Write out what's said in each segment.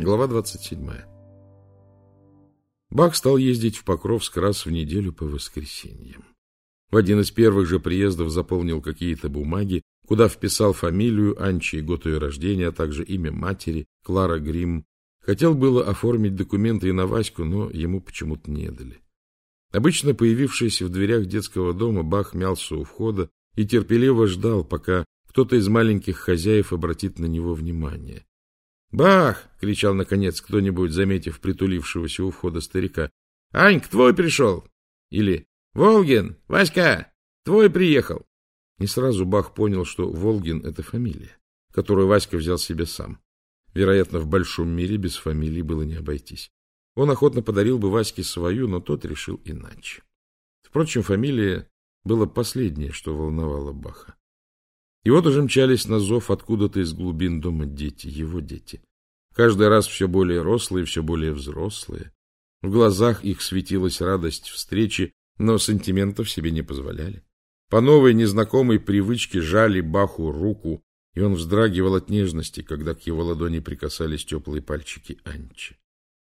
Глава 27. Бах стал ездить в Покровск раз в неделю по воскресеньям. В один из первых же приездов заполнил какие-то бумаги, куда вписал фамилию Анчи и год ее рождения, а также имя матери, Клара Грим. Хотел было оформить документы и на Ваську, но ему почему-то не дали. Обычно появившись в дверях детского дома, Бах мялся у входа и терпеливо ждал, пока кто-то из маленьких хозяев обратит на него внимание. «Бах!» — кричал, наконец, кто-нибудь, заметив притулившегося у входа старика. «Аньк, твой пришел!» Или «Волгин! Васька! Твой приехал!» Не сразу Бах понял, что Волгин — это фамилия, которую Васька взял себе сам. Вероятно, в большом мире без фамилии было не обойтись. Он охотно подарил бы Ваське свою, но тот решил иначе. Впрочем, фамилия была последнее, что волновало Баха. И вот уже мчались на зов откуда-то из глубин дома дети, его дети. Каждый раз все более рослые, все более взрослые. В глазах их светилась радость встречи, но сантиментов себе не позволяли. По новой незнакомой привычке жали Баху руку, и он вздрагивал от нежности, когда к его ладони прикасались теплые пальчики Анчи.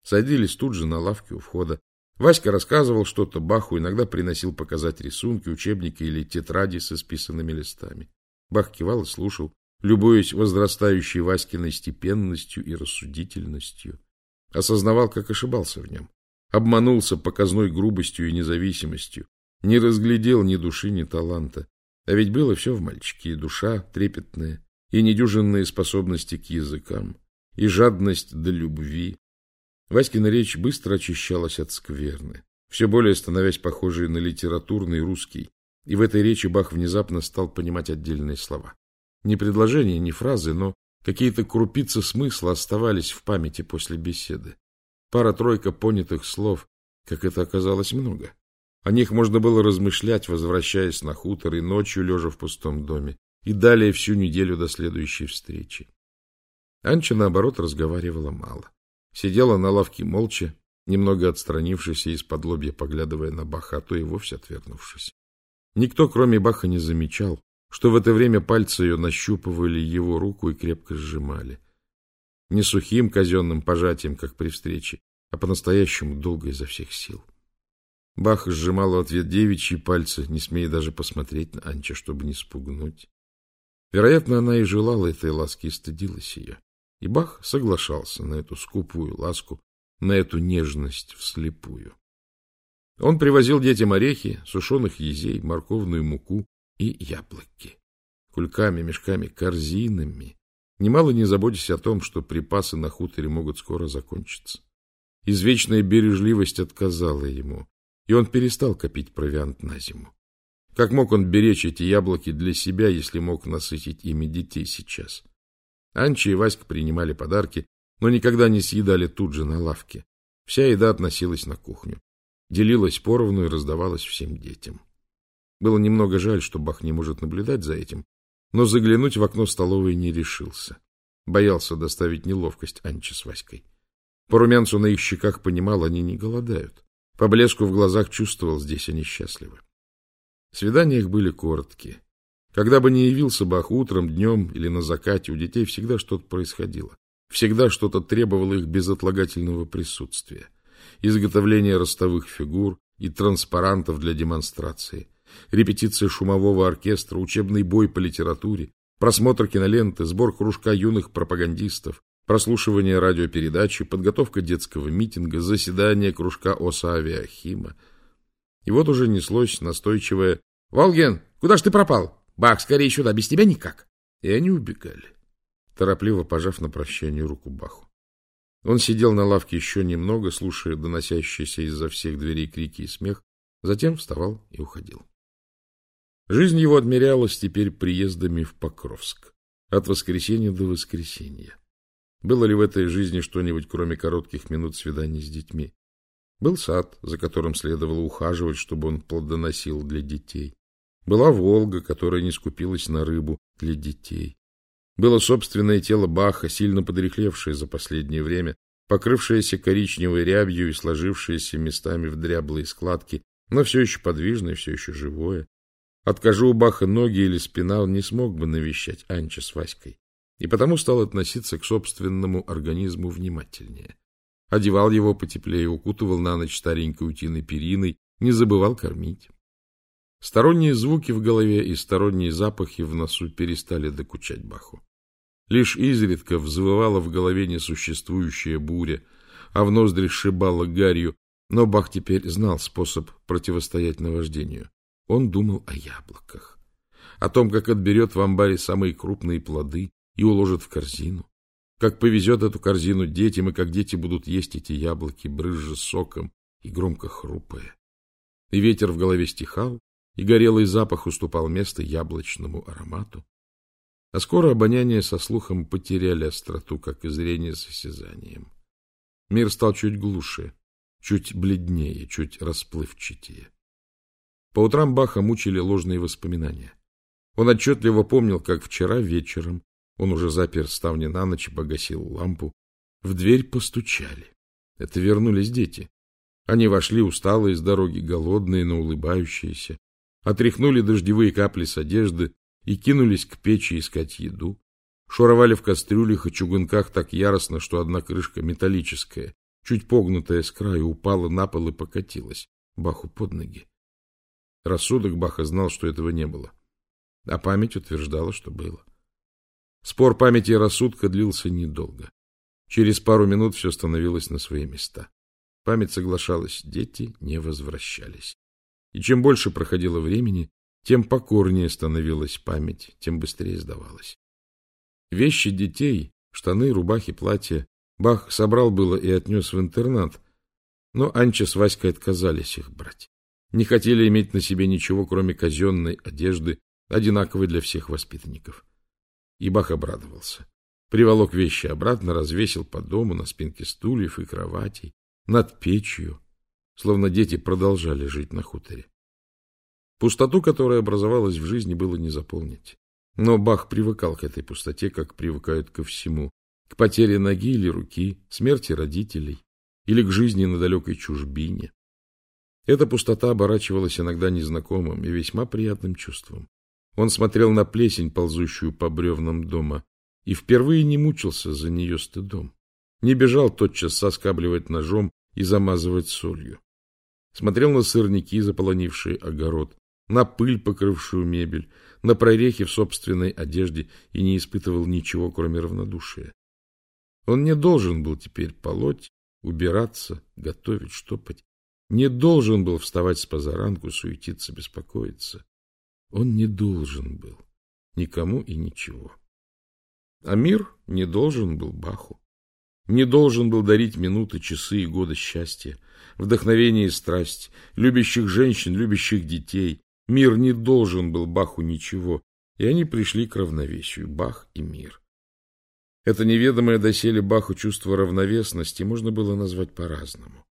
Садились тут же на лавке у входа. Васька рассказывал что-то Баху, иногда приносил показать рисунки, учебники или тетради с исписанными листами. Бах кивал и слушал, любуясь возрастающей Васькиной степенностью и рассудительностью. Осознавал, как ошибался в нем. Обманулся показной грубостью и независимостью. Не разглядел ни души, ни таланта. А ведь было все в мальчике, и душа трепетная, и недюжинные способности к языкам, и жадность до любви. Васькина речь быстро очищалась от скверны, все более становясь похожей на литературный русский, и в этой речи Бах внезапно стал понимать отдельные слова. Не предложения, не фразы, но какие-то крупицы смысла оставались в памяти после беседы. Пара-тройка понятых слов, как это оказалось много. О них можно было размышлять, возвращаясь на хутор и ночью, лежа в пустом доме, и далее всю неделю до следующей встречи. Анча, наоборот, разговаривала мало. Сидела на лавке молча, немного отстранившись и из-под лобья поглядывая на Баха, а то и вовсе отвернувшись. Никто, кроме Баха, не замечал, что в это время пальцы ее нащупывали его руку и крепко сжимали. Не сухим казенным пожатием, как при встрече, а по-настоящему долго изо всех сил. Бах сжимал в ответ девичьи пальцы, не смея даже посмотреть на Анча, чтобы не спугнуть. Вероятно, она и желала этой ласки и стыдилась ее. И Бах соглашался на эту скупую ласку, на эту нежность вслепую. Он привозил детям орехи, сушеных езей, морковную муку и яблоки. Кульками, мешками, корзинами. Немало не заботясь о том, что припасы на хуторе могут скоро закончиться. Извечная бережливость отказала ему, и он перестал копить провиант на зиму. Как мог он беречь эти яблоки для себя, если мог насытить ими детей сейчас? Анчи и Васька принимали подарки, но никогда не съедали тут же на лавке. Вся еда относилась на кухню делилась поровну и раздавалась всем детям. Было немного жаль, что Бах не может наблюдать за этим, но заглянуть в окно столовой не решился. Боялся доставить неловкость Анче с Васькой. По румянцу на их щеках понимал, они не голодают. По блеску в глазах чувствовал, здесь они счастливы. Свидания их были короткие. Когда бы не явился Бах утром, днем или на закате, у детей всегда что-то происходило. Всегда что-то требовало их безотлагательного присутствия изготовление ростовых фигур и транспарантов для демонстрации, репетиция шумового оркестра, учебный бой по литературе, просмотр киноленты, сбор кружка юных пропагандистов, прослушивание радиопередачи, подготовка детского митинга, заседание кружка ОСА Авиахима. И вот уже неслось настойчивое «Волген, куда ж ты пропал? Бах, скорее сюда, без тебя никак!» И они убегали, торопливо пожав на прощание руку Баху. Он сидел на лавке еще немного, слушая доносящиеся из-за всех дверей крики и смех, затем вставал и уходил. Жизнь его отмерялась теперь приездами в Покровск, от воскресенья до воскресенья. Было ли в этой жизни что-нибудь, кроме коротких минут свиданий с детьми? Был сад, за которым следовало ухаживать, чтобы он плодоносил для детей. Была Волга, которая не скупилась на рыбу для детей. Было собственное тело Баха, сильно подрехлевшее за последнее время, покрывшееся коричневой рябью и сложившееся местами в дряблые складки, но все еще подвижное, все еще живое. Откажу у Баха ноги или спина, он не смог бы навещать Анча с Васькой. и потому стал относиться к собственному организму внимательнее. Одевал его потеплее, укутывал на ночь старенькой утиной периной, не забывал кормить. Сторонние звуки в голове и сторонние запахи в носу перестали докучать Баху. Лишь изредка взвывала в голове несуществующая буря, а в ноздри сшибала гарью, но Бах теперь знал способ противостоять наваждению. Он думал о яблоках, о том, как отберет в амбаре самые крупные плоды и уложит в корзину, как повезет эту корзину детям, и как дети будут есть эти яблоки, брызжа соком и громко хрупая. И ветер в голове стихал, и горелый запах уступал место яблочному аромату. А скоро обоняние со слухом потеряли остроту, как и зрение с осязанием. Мир стал чуть глуше, чуть бледнее, чуть расплывчатее. По утрам Баха мучили ложные воспоминания. Он отчетливо помнил, как вчера вечером он уже запер ставни на ночь и погасил лампу. В дверь постучали. Это вернулись дети. Они вошли усталые с дороги, голодные, но улыбающиеся, отряхнули дождевые капли с одежды и кинулись к печи искать еду. Шуровали в кастрюлях и чугунках так яростно, что одна крышка металлическая, чуть погнутая с краю, упала на пол и покатилась Баху под ноги. Рассудок Баха знал, что этого не было, а память утверждала, что было. Спор памяти и рассудка длился недолго. Через пару минут все становилось на свои места. Память соглашалась, дети не возвращались. И чем больше проходило времени, тем покорнее становилась память, тем быстрее сдавалась. Вещи детей, штаны, рубахи, платья, Бах собрал было и отнес в интернат, но Анча с Васькой отказались их брать. Не хотели иметь на себе ничего, кроме казенной одежды, одинаковой для всех воспитанников. И Бах обрадовался. Приволок вещи обратно, развесил по дому на спинке стульев и кроватей, над печью, словно дети продолжали жить на хуторе. Пустоту, которая образовалась в жизни, было не заполнить. Но Бах привыкал к этой пустоте, как привыкают ко всему. К потере ноги или руки, смерти родителей или к жизни на далекой чужбине. Эта пустота оборачивалась иногда незнакомым и весьма приятным чувством. Он смотрел на плесень, ползущую по бревнам дома, и впервые не мучился за нее стыдом. Не бежал тотчас соскабливать ножом и замазывать солью. Смотрел на сырники, заполонившие огород, на пыль, покрывшую мебель, на прорехи в собственной одежде и не испытывал ничего, кроме равнодушия. Он не должен был теперь полоть, убираться, готовить, штопать. Не должен был вставать с позаранку, суетиться, беспокоиться. Он не должен был никому и ничего. А мир не должен был Баху. Не должен был дарить минуты, часы и годы счастья, вдохновение и страсть, любящих женщин, любящих детей, Мир не должен был Баху ничего, и они пришли к равновесию, Бах и мир. Это неведомое доселе Баху чувство равновесности можно было назвать по-разному.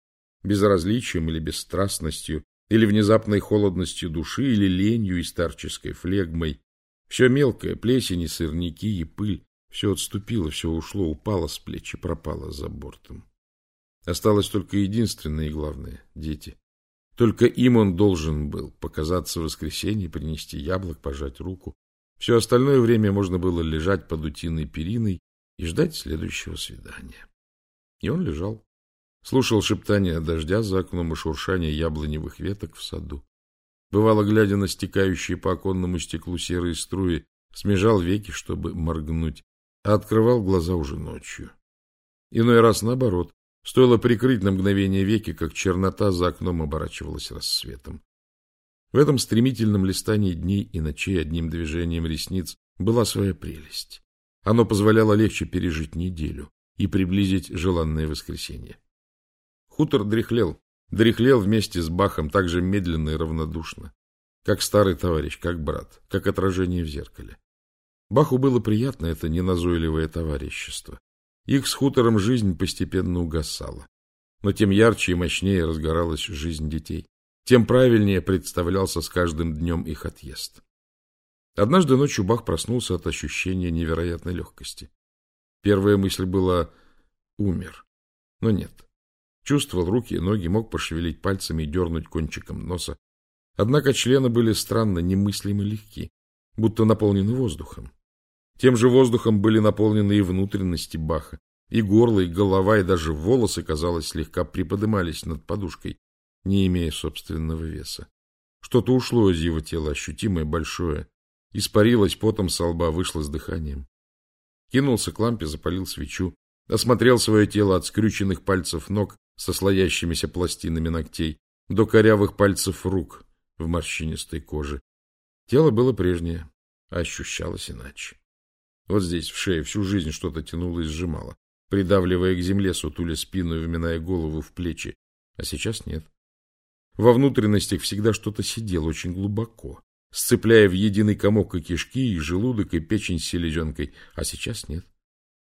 Безразличием или бесстрастностью, или внезапной холодностью души, или ленью и старческой флегмой. Все мелкое, плесень и сырники, и пыль, все отступило, все ушло, упало с плеч и пропало за бортом. Осталось только единственное и главное — дети. Только им он должен был показаться в воскресенье, принести яблок, пожать руку. Все остальное время можно было лежать под утиной периной и ждать следующего свидания. И он лежал, слушал шептание дождя за окном и шуршание яблоневых веток в саду. Бывало, глядя на стекающие по оконному стеклу серые струи, смежал веки, чтобы моргнуть, а открывал глаза уже ночью. Иной раз наоборот, Стоило прикрыть на мгновение веки, как чернота за окном оборачивалась рассветом. В этом стремительном листании дней и ночей одним движением ресниц была своя прелесть. Оно позволяло легче пережить неделю и приблизить желанное воскресенье. Хутор дряхлел, дряхлел вместе с Бахом так же медленно и равнодушно, как старый товарищ, как брат, как отражение в зеркале. Баху было приятно это неназойливое товарищество. Их с хутором жизнь постепенно угасала. Но тем ярче и мощнее разгоралась жизнь детей, тем правильнее представлялся с каждым днем их отъезд. Однажды ночью Бах проснулся от ощущения невероятной легкости. Первая мысль была «умер». Но нет. Чувствовал руки и ноги, мог пошевелить пальцами и дернуть кончиком носа. Однако члены были странно немыслимо легки, будто наполнены воздухом. Тем же воздухом были наполнены и внутренности Баха. И горло, и голова, и даже волосы, казалось, слегка приподымались над подушкой, не имея собственного веса. Что-то ушло из его тела, ощутимое, большое. Испарилось потом со лба, вышло с дыханием. Кинулся к лампе, запалил свечу, осмотрел свое тело от скрюченных пальцев ног со слоящимися пластинами ногтей до корявых пальцев рук в морщинистой коже. Тело было прежнее, а ощущалось иначе. Вот здесь, в шее, всю жизнь что-то тянуло и сжимало, придавливая к земле, сутуля спину и вминая голову в плечи. А сейчас нет. Во внутренностях всегда что-то сидело очень глубоко, сцепляя в единый комок и кишки, и желудок, и печень с селезенкой, а сейчас нет.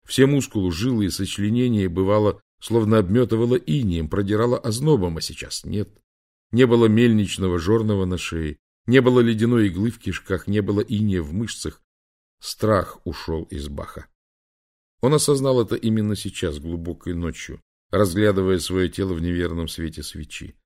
Все мускулы, жилы и сочленения, бывало, словно обметывало инием, продирало ознобом, а сейчас нет. Не было мельничного жорного на шее, не было ледяной иглы в кишках, не было иния в мышцах. Страх ушел из Баха. Он осознал это именно сейчас, глубокой ночью, разглядывая свое тело в неверном свете свечи.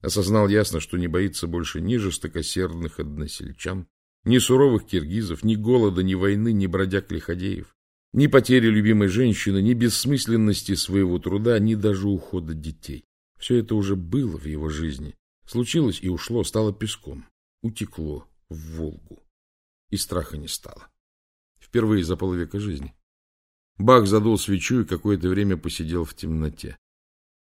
Осознал ясно, что не боится больше ни жестокосердных односельчан, ни суровых киргизов, ни голода, ни войны, ни бродяг-лиходеев, ни потери любимой женщины, ни бессмысленности своего труда, ни даже ухода детей. Все это уже было в его жизни. Случилось и ушло, стало песком, утекло в Волгу. И страха не стало. Впервые за полвека жизни. Бах задул свечу и какое-то время посидел в темноте.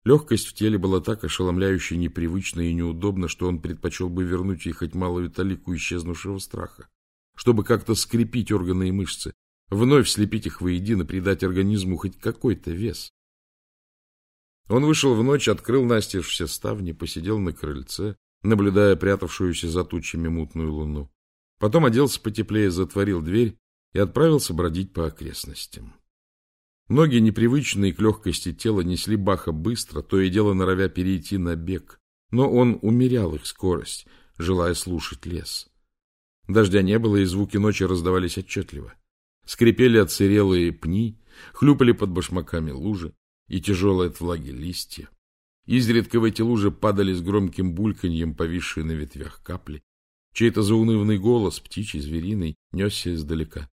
Легкость в теле была так ошеломляюще непривычна и неудобна, что он предпочел бы вернуть ей хоть малую талику исчезнувшего страха, чтобы как-то скрепить органы и мышцы, вновь слепить их воедино, придать организму хоть какой-то вес. Он вышел в ночь, открыл настежь все ставни, посидел на крыльце, наблюдая прятавшуюся за тучами мутную луну. Потом оделся потеплее, затворил дверь и отправился бродить по окрестностям. Ноги, непривычные к легкости тела, несли Баха быстро, то и дело норовя перейти на бег, но он умерял их скорость, желая слушать лес. Дождя не было, и звуки ночи раздавались отчетливо. Скрипели отсырелые пни, хлюпали под башмаками лужи и тяжелые от влаги листья. Изредка в эти лужи падали с громким бульканьем повисшие на ветвях капли. Чей-то заунывный голос, птичий, звериный, несся издалека.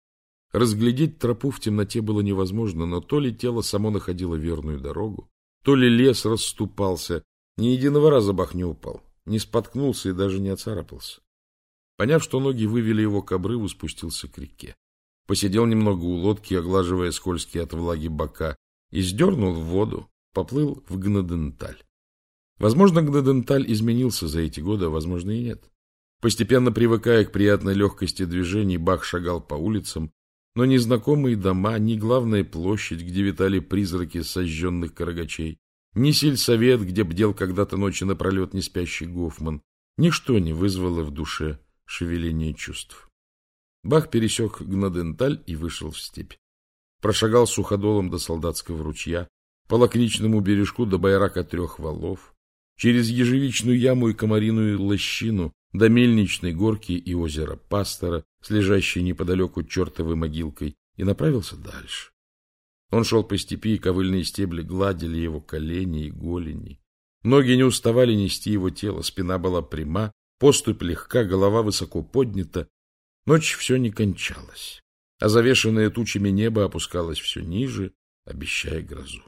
Разглядеть тропу в темноте было невозможно, но то ли тело само находило верную дорогу, то ли лес расступался. Ни единого раза Бах не упал, не споткнулся и даже не оцарапался. Поняв, что ноги вывели его к обрыву, спустился к реке. Посидел немного у лодки, оглаживая скользкие от влаги бока, и сдернул в воду, поплыл в Гнаденталь. Возможно, Гнаденталь изменился за эти годы, а возможно и нет. Постепенно привыкая к приятной легкости движений, Бах шагал по улицам, но ни знакомые дома, ни главная площадь, где витали призраки сожженных карагачей, ни сельсовет, где бдел когда-то ночи напролет неспящий Гофман, ничто не вызвало в душе шевеление чувств. Бах пересек Гнаденталь и вышел в степь. Прошагал суходолом до солдатского ручья, по лакричному бережку до байрака трех валов, через ежевичную яму и комариную лощину до мельничной горки и озера Пастора, с лежащей неподалеку чертовой могилкой, и направился дальше. Он шел по степи, и ковыльные стебли гладили его колени и голени. Ноги не уставали нести его тело, спина была пряма, поступь легка, голова высоко поднята. Ночь все не кончалась, а завешенное тучами небо опускалось все ниже, обещая грозу.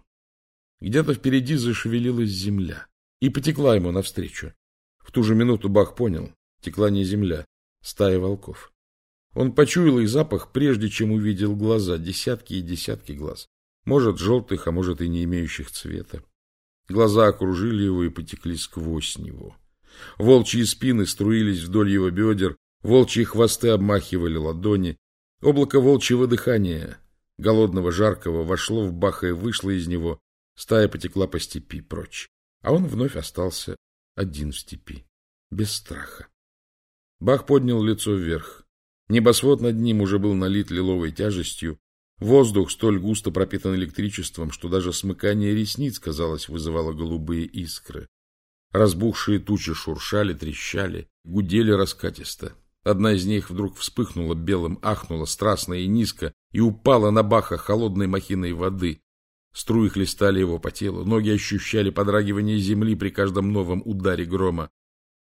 Где-то впереди зашевелилась земля и потекла ему навстречу. В ту же минуту Бах понял, текла не земля, стая волков. Он почуял их запах, прежде чем увидел глаза, десятки и десятки глаз. Может, желтых, а может и не имеющих цвета. Глаза окружили его и потекли сквозь него. Волчьи спины струились вдоль его бедер, волчьи хвосты обмахивали ладони. Облако волчьего дыхания, голодного, жаркого, вошло в Баха и вышло из него. Стая потекла по степи прочь, а он вновь остался один в степи, без страха. Бах поднял лицо вверх. Небосвод над ним уже был налит лиловой тяжестью. Воздух столь густо пропитан электричеством, что даже смыкание ресниц, казалось, вызывало голубые искры. Разбухшие тучи шуршали, трещали, гудели раскатисто. Одна из них вдруг вспыхнула белым, ахнула страстно и низко и упала на Баха холодной махиной воды. Струи хлестали его по телу, ноги ощущали подрагивание земли при каждом новом ударе грома.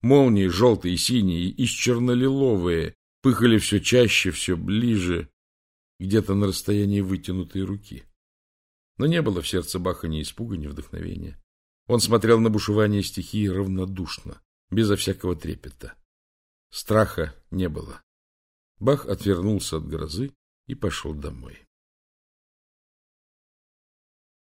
Молнии, желтые, синие и чернолиловые, пыхали все чаще, все ближе. где-то на расстоянии вытянутой руки. Но не было в сердце Баха ни испуга, ни вдохновения. Он смотрел на бушевание стихии равнодушно, безо всякого трепета. Страха не было. Бах отвернулся от грозы и пошел домой.